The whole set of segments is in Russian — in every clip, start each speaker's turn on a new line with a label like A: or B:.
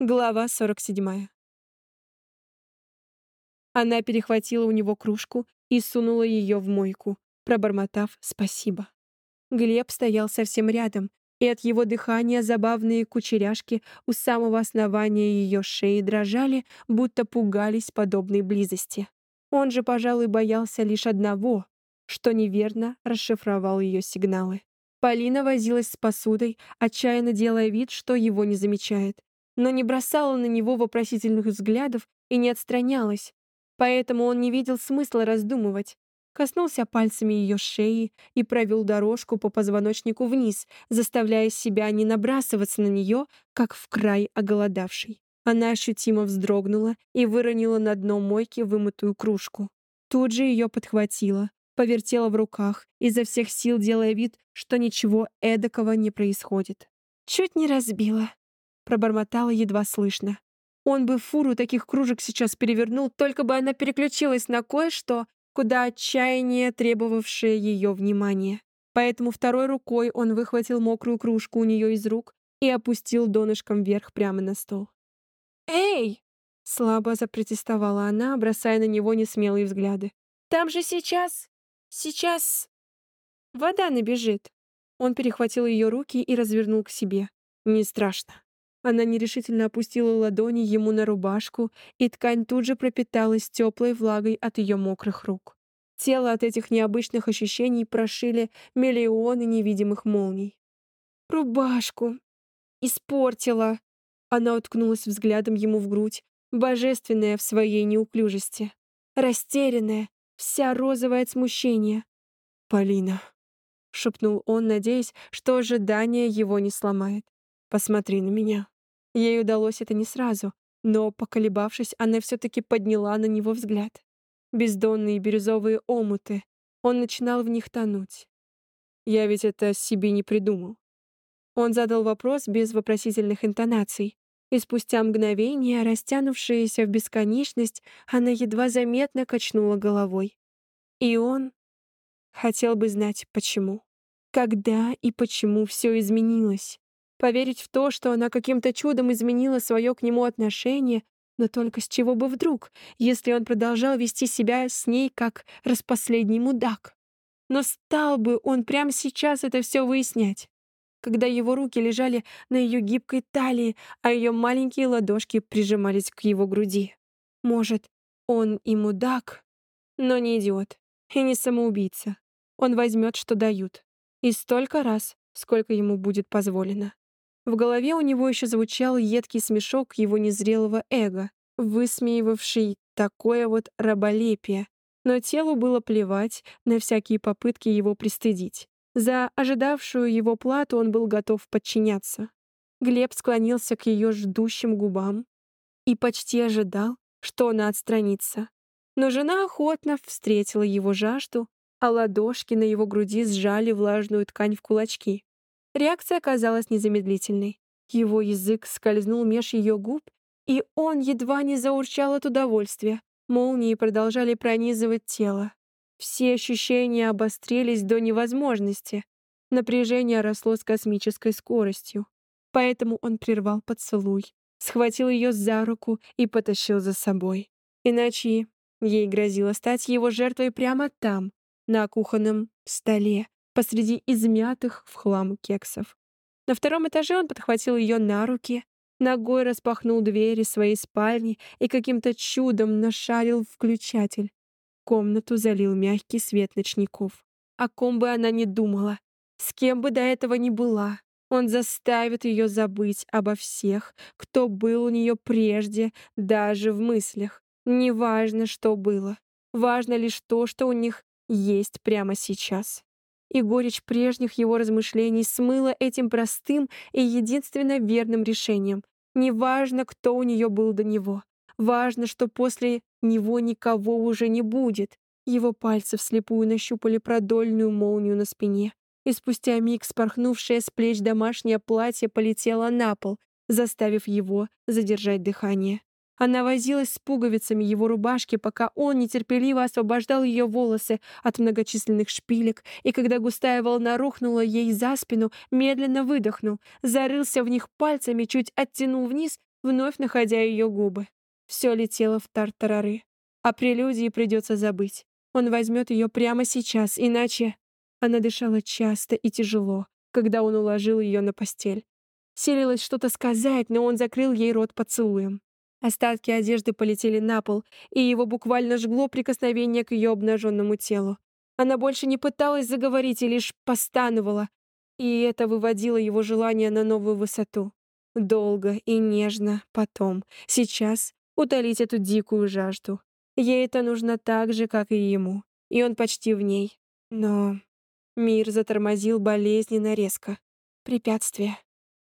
A: Глава 47. Она перехватила у него кружку и сунула ее в мойку, пробормотав «спасибо». Глеб стоял совсем рядом, и от его дыхания забавные кучеряшки у самого основания ее шеи дрожали, будто пугались подобной близости. Он же, пожалуй, боялся лишь одного, что неверно расшифровал ее сигналы. Полина возилась с посудой, отчаянно делая вид, что его не замечает, но не бросала на него вопросительных взглядов и не отстранялась, поэтому он не видел смысла раздумывать. Коснулся пальцами ее шеи и провел дорожку по позвоночнику вниз, заставляя себя не набрасываться на нее, как в край оголодавший. Она ощутимо вздрогнула и выронила на дно мойки вымытую кружку. Тут же ее подхватила, повертела в руках, изо всех сил делая вид, что ничего эдакого не происходит. Чуть не разбила. Пробормотала едва слышно. Он бы фуру таких кружек сейчас перевернул, только бы она переключилась на кое-что, куда отчаяние, требовавшее ее внимания. Поэтому второй рукой он выхватил мокрую кружку у нее из рук и опустил донышком вверх прямо на стол. «Эй!» — слабо запротестовала она, бросая на него несмелые взгляды. «Там же сейчас... сейчас... вода набежит!» Он перехватил ее руки и развернул к себе. «Не страшно». Она нерешительно опустила ладони ему на рубашку, и ткань тут же пропиталась теплой влагой от ее мокрых рук. Тело от этих необычных ощущений прошили миллионы невидимых молний. «Рубашку! Испортила!» Она уткнулась взглядом ему в грудь, божественная в своей неуклюжести. Растерянная, вся розовая от смущения. «Полина», — шепнул он, надеясь, что ожидание его не сломает. «Посмотри на меня». Ей удалось это не сразу, но, поколебавшись, она все-таки подняла на него взгляд. Бездонные бирюзовые омуты. Он начинал в них тонуть. Я ведь это себе не придумал. Он задал вопрос без вопросительных интонаций, и спустя мгновение, растянувшееся в бесконечность, она едва заметно качнула головой. И он хотел бы знать, почему. Когда и почему все изменилось. Поверить в то, что она каким-то чудом изменила свое к нему отношение, но только с чего бы вдруг, если он продолжал вести себя с ней как распоследний мудак. Но стал бы он прямо сейчас это все выяснять, когда его руки лежали на ее гибкой талии, а ее маленькие ладошки прижимались к его груди. Может, он и мудак, но не идиот и не самоубийца. Он возьмет, что дают, и столько раз, сколько ему будет позволено. В голове у него еще звучал едкий смешок его незрелого эго, высмеивавший такое вот раболепие, но телу было плевать на всякие попытки его пристыдить. За ожидавшую его плату он был готов подчиняться. Глеб склонился к ее ждущим губам и почти ожидал, что она отстранится. Но жена охотно встретила его жажду, а ладошки на его груди сжали влажную ткань в кулачки. Реакция оказалась незамедлительной. Его язык скользнул меж ее губ, и он едва не заурчал от удовольствия. Молнии продолжали пронизывать тело. Все ощущения обострились до невозможности. Напряжение росло с космической скоростью. Поэтому он прервал поцелуй, схватил ее за руку и потащил за собой. Иначе ей грозило стать его жертвой прямо там, на кухонном столе, посреди измятых в хлам кексов. На втором этаже он подхватил ее на руки, ногой распахнул двери своей спальни и каким-то чудом нашарил включатель. Комнату залил мягкий свет ночников. О ком бы она ни думала, с кем бы до этого ни была, он заставит ее забыть обо всех, кто был у нее прежде, даже в мыслях. Неважно, что было. Важно лишь то, что у них есть прямо сейчас и горечь прежних его размышлений смыла этим простым и единственно верным решением. Неважно, кто у нее был до него. Важно, что после него никого уже не будет. Его пальцы вслепую нащупали продольную молнию на спине. И спустя миг спорхнувшее с плеч домашнее платье полетело на пол, заставив его задержать дыхание. Она возилась с пуговицами его рубашки, пока он нетерпеливо освобождал ее волосы от многочисленных шпилек, и когда густая волна рухнула ей за спину, медленно выдохнул, зарылся в них пальцами, чуть оттянул вниз вновь находя ее губы. Все летело в тартарары. О прелюдии придется забыть. Он возьмет ее прямо сейчас, иначе... Она дышала часто и тяжело, когда он уложил ее на постель. Селилась что-то сказать, но он закрыл ей рот поцелуем. Остатки одежды полетели на пол, и его буквально жгло прикосновение к ее обнаженному телу. Она больше не пыталась заговорить и лишь постановала, и это выводило его желание на новую высоту. Долго и нежно, потом, сейчас, утолить эту дикую жажду. Ей это нужно так же, как и ему, и он почти в ней. Но мир затормозил болезненно резко. Препятствие.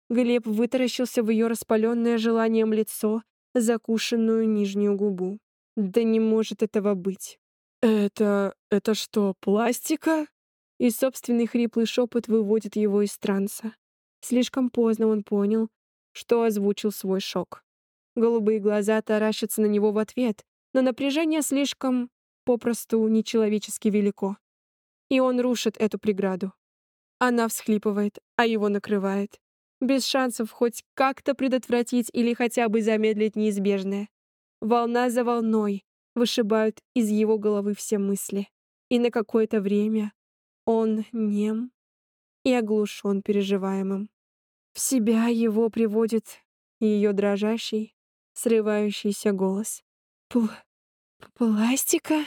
A: Глеб вытаращился в ее распаленное желанием лицо, закушенную нижнюю губу. Да не может этого быть. «Это... это что, пластика?» И собственный хриплый шепот выводит его из транса. Слишком поздно он понял, что озвучил свой шок. Голубые глаза таращатся на него в ответ, но напряжение слишком, попросту, нечеловечески велико. И он рушит эту преграду. Она всхлипывает, а его накрывает без шансов хоть как-то предотвратить или хотя бы замедлить неизбежное. Волна за волной вышибают из его головы все мысли. И на какое-то время он нем и оглушен переживаемым. В себя его приводит ее дрожащий, срывающийся голос. «Пл... пластика?»